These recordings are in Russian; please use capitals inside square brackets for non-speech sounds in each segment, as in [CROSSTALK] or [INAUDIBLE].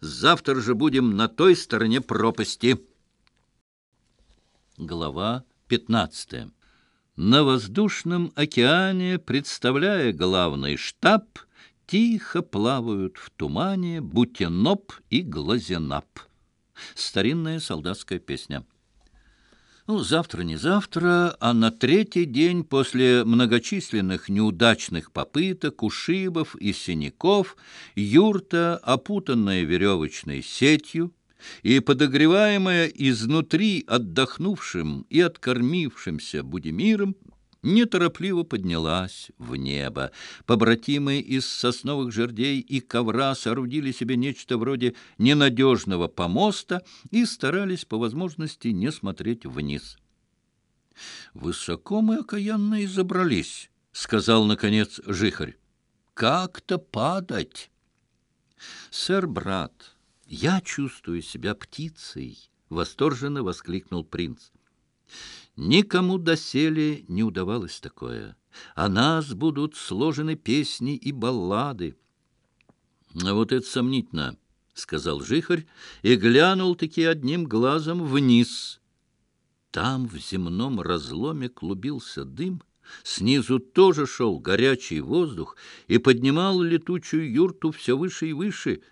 Завтра же будем на той стороне пропасти. Глава 15. На воздушном океане, представляя главный штаб, тихо плавают в тумане Бутеноп и Глазенап. Старинная солдатская песня. Ну, завтра не завтра, а на третий день после многочисленных неудачных попыток, ушибов и синяков, юрта, опутанная веревочной сетью и подогреваемая изнутри отдохнувшим и откормившимся Будимиром, неторопливо поднялась в небо. Побратимы из сосновых жердей и ковра соорудили себе нечто вроде ненадежного помоста и старались по возможности не смотреть вниз. «Высоко мы окаянно и забрались», — сказал, наконец, жихарь. «Как-то падать!» «Сэр, брат, я чувствую себя птицей!» — восторженно воскликнул принц. Никому доселе не удавалось такое. О нас будут сложены песни и баллады. — А вот это сомнительно, — сказал Жихарь и глянул-таки одним глазом вниз. Там в земном разломе клубился дым, снизу тоже шел горячий воздух и поднимал летучую юрту все выше и выше.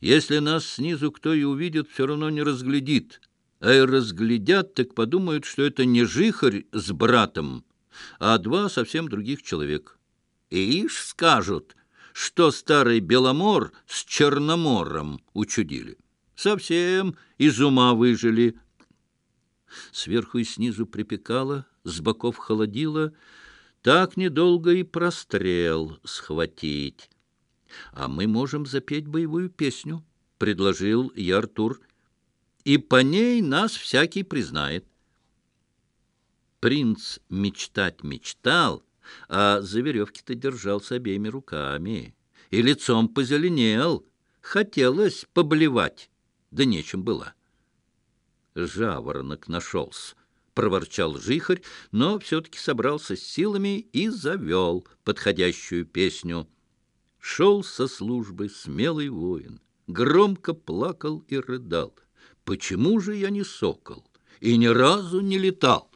Если нас снизу кто и увидит, все равно не разглядит. А и разглядят, так подумают, что это не жихарь с братом, а два совсем других человек. И ишь скажут, что старый Беломор с Черномором учудили. Совсем из ума выжили. Сверху и снизу припекало, с боков холодило. Так недолго и прострел схватить. А мы можем запеть боевую песню, — предложил я Артур и по ней нас всякий признает. Принц мечтать мечтал, а за веревки-то держался обеими руками и лицом позеленел. Хотелось поблевать, да нечем было. Жаворонок нашелся. — проворчал жихарь, но все-таки собрался с силами и завел подходящую песню. Шел со службы смелый воин, громко плакал и рыдал — Почему же я не сокол и ни разу не летал?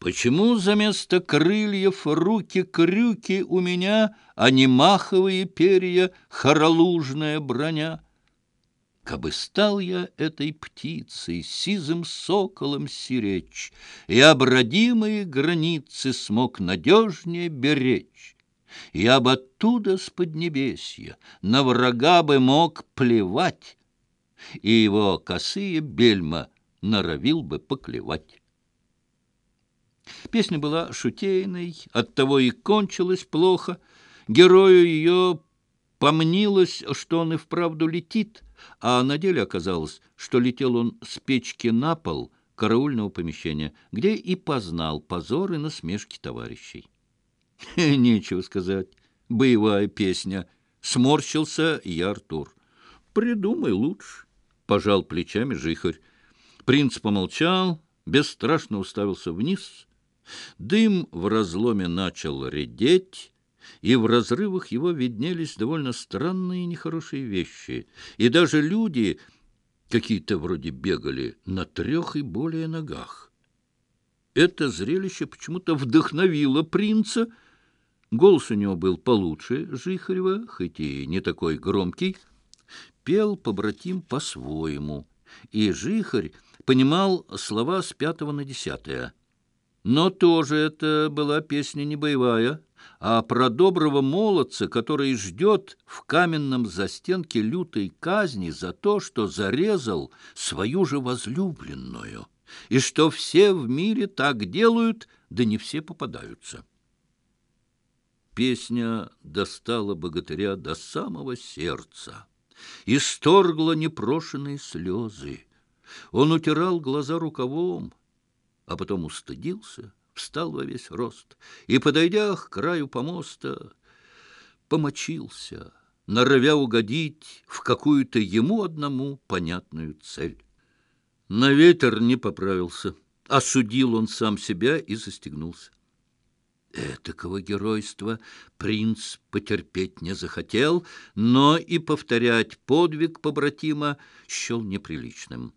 Почему заместо крыльев руки-крюки у меня, а не маховые перья, хоролужная броня? Кабы стал я этой птицей, сизым соколом сиречь, И обродимые границы смог надежнее беречь. Я бы оттуда с поднебесья на врага бы мог плевать, и его косые бельма норовил бы поклевать. Песня была шутейной, оттого и кончилась плохо. Герою ее помнилось, что он и вправду летит, а на деле оказалось, что летел он с печки на пол караульного помещения, где и познал позор и насмешки товарищей. [LAUGHS] Нечего сказать, боевая песня. Сморщился я, Артур. Придумай лучше. пожал плечами жихарь. Принц помолчал, бесстрашно уставился вниз. Дым в разломе начал редеть, и в разрывах его виднелись довольно странные нехорошие вещи. И даже люди какие-то вроде бегали на трех и более ногах. Это зрелище почему-то вдохновило принца. Голос у пел побратим по-своему, и Жихарь понимал слова с пятого на десятое. Но тоже это была песня не боевая, а про доброго молодца, который ждет в каменном застенке лютой казни за то, что зарезал свою же возлюбленную, и что все в мире так делают, да не все попадаются. Песня достала богатыря до самого сердца исторгла непрошенные слезы. Он утирал глаза рукавом, а потом устыдился, встал во весь рост и, подойдя к краю помоста, помочился, норовя угодить в какую-то ему одному понятную цель. На ветер не поправился. Осудил он сам себя и застегнулся. Этакого геройства принц потерпеть не захотел, но и повторять подвиг побратима счел неприличным.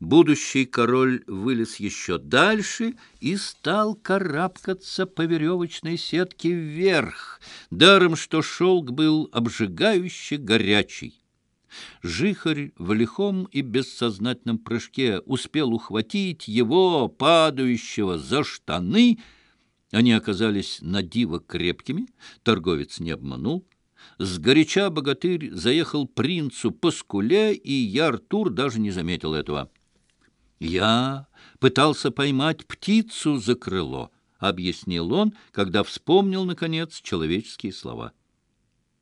Будущий король вылез еще дальше и стал карабкаться по веревочной сетке вверх, даром что шелк был обжигающе горячий. Жихарь в лихом и бессознательном прыжке успел ухватить его, падающего, за штаны — они оказались на диво крепкими, торговец не обманул. Сгоряча богатырь заехал принцу по скуле, и я, Артур, даже не заметил этого. «Я пытался поймать птицу за крыло», — объяснил он, когда вспомнил, наконец, человеческие слова.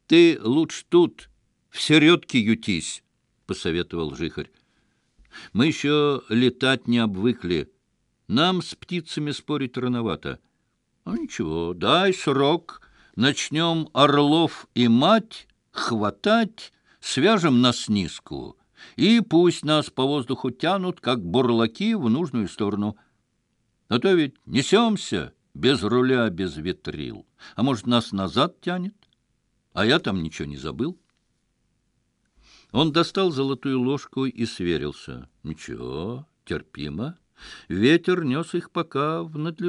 «Ты лучше тут, в середке ютись», — посоветовал жихарь. «Мы еще летать не обвыкли. Нам с птицами спорить рановато». Ну, ничего, дай срок». Начнем орлов и мать хватать, свяжем на снизку, и пусть нас по воздуху тянут, как бурлаки, в нужную сторону. А то ведь несемся без руля, без ветрил. А может, нас назад тянет? А я там ничего не забыл. Он достал золотую ложку и сверился. Ничего, терпимо. Ветер нес их пока в надлежащее.